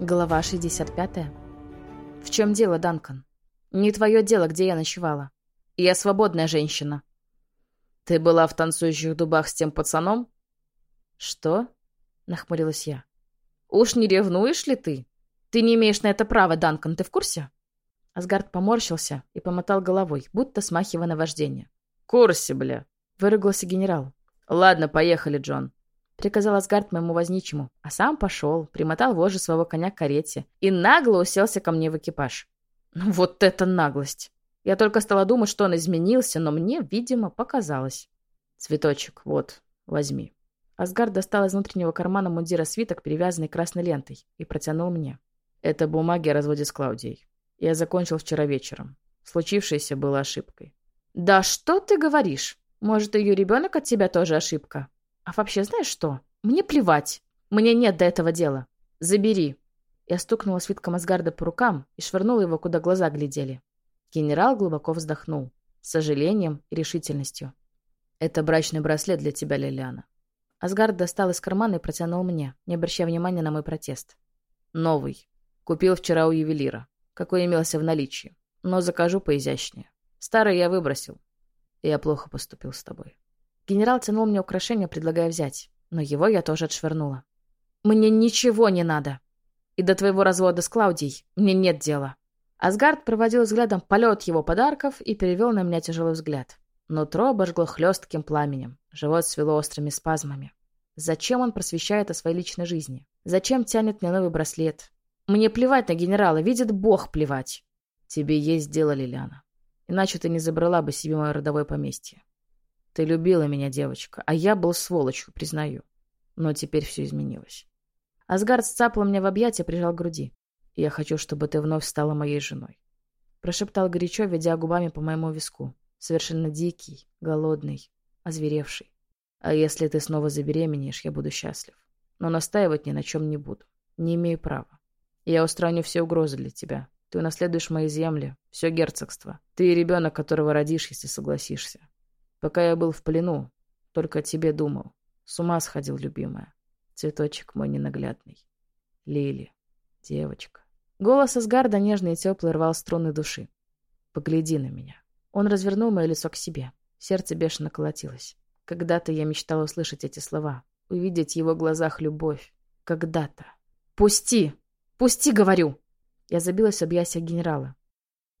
Глава 65. В чем дело, Данкан? Не твое дело, где я ночевала. Я свободная женщина. Ты была в танцующих дубах с тем пацаном? Что? Нахмурилась я. Уж не ревнуешь ли ты? Ты не имеешь на это права, Данкан, ты в курсе? Асгард поморщился и помотал головой, будто смахивая на вождение. «Курсе, бля!» — выругался генерал. «Ладно, поехали, Джон приказал Асгард моему возничему, а сам пошел, примотал вожжи своего коня к карете и нагло уселся ко мне в экипаж. Ну, вот это наглость! Я только стала думать, что он изменился, но мне, видимо, показалось. «Цветочек, вот, возьми». Асгард достал из внутреннего кармана мундира свиток, перевязанный красной лентой, и протянул мне. «Это бумаги о разводе с Клаудией. Я закончил вчера вечером. Случившееся было ошибкой». «Да что ты говоришь? Может, ее ребенок от тебя тоже ошибка?» А вообще, знаешь что? Мне плевать. Мне нет до этого дела. Забери. Я стукнула свитком Асгарда по рукам и швырнула его, куда глаза глядели. Генерал глубоко вздохнул. С сожалением и решительностью. «Это брачный браслет для тебя, Лилиана». Асгард достал из кармана и протянул мне, не обращая внимания на мой протест. «Новый. Купил вчера у ювелира. Какой имелся в наличии. Но закажу поизящнее. Старый я выбросил. Я плохо поступил с тобой». Генерал тянул мне украшение, предлагая взять, но его я тоже отшвырнула. «Мне ничего не надо. И до твоего развода с Клаудией мне нет дела». Асгард проводил взглядом полет его подарков и перевел на меня тяжелый взгляд. Нутро обожгло хлестким пламенем, живот свело острыми спазмами. Зачем он просвещает о своей личной жизни? Зачем тянет мне новый браслет? Мне плевать на генерала, видит Бог плевать. Тебе есть дело, Лилиана. Иначе ты не забрала бы себе мое родовое поместье. Ты любила меня, девочка, а я был сволочью, признаю. Но теперь все изменилось. Асгард сцапал меня в объятия, прижал к груди. Я хочу, чтобы ты вновь стала моей женой. Прошептал горячо, ведя губами по моему виску. Совершенно дикий, голодный, озверевший. А если ты снова забеременеешь, я буду счастлив. Но настаивать ни на чем не буду. Не имею права. Я устраню все угрозы для тебя. Ты унаследуешь мои земли, все герцогство. Ты ребенок, которого родишь, если согласишься. Пока я был в плену, только о тебе думал. С ума сходил, любимая. Цветочек мой ненаглядный. Лили. Девочка. Голос Асгарда нежный и теплый рвал струны души. Погляди на меня. Он развернул мое лицо к себе. Сердце бешено колотилось. Когда-то я мечтала услышать эти слова. Увидеть в его глазах любовь. Когда-то. «Пусти! Пусти, говорю!» Я забилась в объятиях генерала.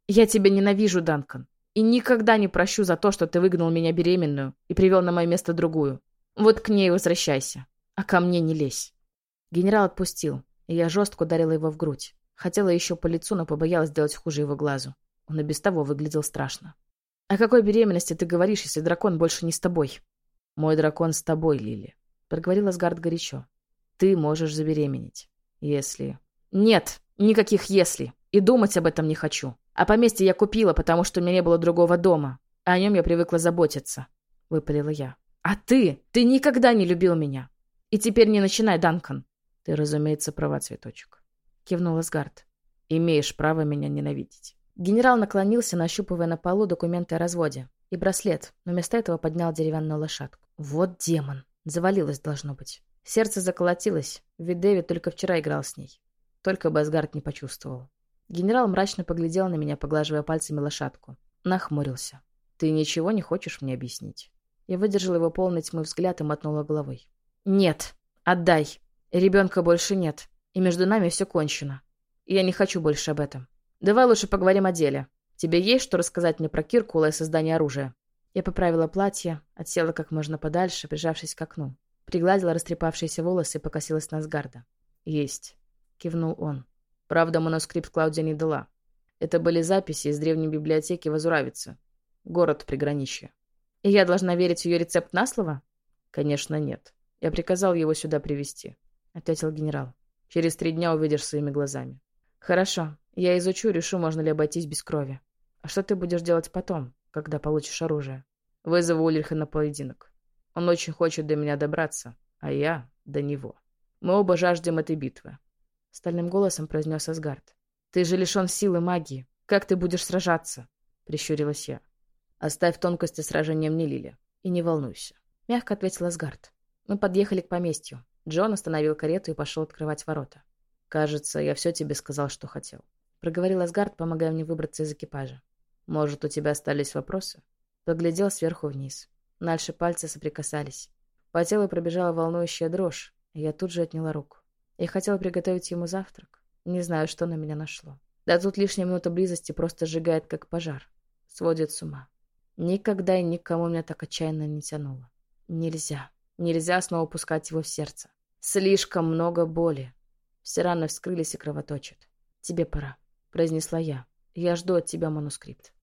«Я тебя ненавижу, Данкан. И никогда не прощу за то, что ты выгнал меня беременную и привел на мое место другую. Вот к ней возвращайся, а ко мне не лезь». Генерал отпустил, и я жестко ударила его в грудь. Хотела еще по лицу, но побоялась сделать хуже его глазу. Он и без того выглядел страшно. «О какой беременности ты говоришь, если дракон больше не с тобой?» «Мой дракон с тобой, Лили», — проговорил Асгард горячо. «Ты можешь забеременеть, если...» «Нет, никаких «если», и думать об этом не хочу. А поместье я купила, потому что у меня не было другого дома. А о нем я привыкла заботиться. Выпалила я. А ты? Ты никогда не любил меня. И теперь не начинай, Данкан. Ты, разумеется, права, цветочек. Кивнул Асгард. Имеешь право меня ненавидеть. Генерал наклонился, нащупывая на полу документы о разводе. И браслет, но вместо этого поднял деревянную лошадку. Вот демон. Завалилось, должно быть. Сердце заколотилось, ведь Дэвид только вчера играл с ней. Только бы Асгард не почувствовал. Генерал мрачно поглядел на меня, поглаживая пальцами лошадку. Нахмурился. «Ты ничего не хочешь мне объяснить?» Я выдержала его полный тьмы взгляд и мотнула головой. «Нет, отдай. Ребенка больше нет. И между нами все кончено. Я не хочу больше об этом. Давай лучше поговорим о деле. Тебе есть что рассказать мне про Киркула и создание оружия?» Я поправила платье, отсела как можно подальше, прижавшись к окну. Пригладила растрепавшиеся волосы и покосилась на Сгарда. «Есть», — кивнул он. Правда, манускрипт Клаудия не дала. Это были записи из древней библиотеки в Азуравице. Город приграничья. И я должна верить в ее рецепт на слово? Конечно, нет. Я приказал его сюда привести, ответил генерал. Через три дня увидишь своими глазами. Хорошо. Я изучу, решу, можно ли обойтись без крови. А что ты будешь делать потом, когда получишь оружие? Вызову Ульриха на поединок. Он очень хочет до меня добраться, а я до него. Мы оба жаждем этой битвы. — стальным голосом произнес Асгард. «Ты же лишен силы магии. Как ты будешь сражаться?» — прищурилась я. «Оставь тонкости сражения мне, Лили, и не волнуйся», — мягко ответил Асгард. Мы подъехали к поместью. Джон остановил карету и пошел открывать ворота. «Кажется, я все тебе сказал, что хотел», — проговорил Асгард, помогая мне выбраться из экипажа. «Может, у тебя остались вопросы?» Поглядел сверху вниз. Наши пальцы соприкасались. По телу пробежала волнующая дрожь, и я тут же отняла руку. Я хотела приготовить ему завтрак. Не знаю, что на меня нашло. Да тут лишняя минута близости просто сжигает, как пожар. Сводит с ума. Никогда и никому меня так отчаянно не тянуло. Нельзя. Нельзя снова пускать его в сердце. Слишком много боли. Все раны вскрылись и кровоточат. «Тебе пора», — произнесла я. «Я жду от тебя манускрипт».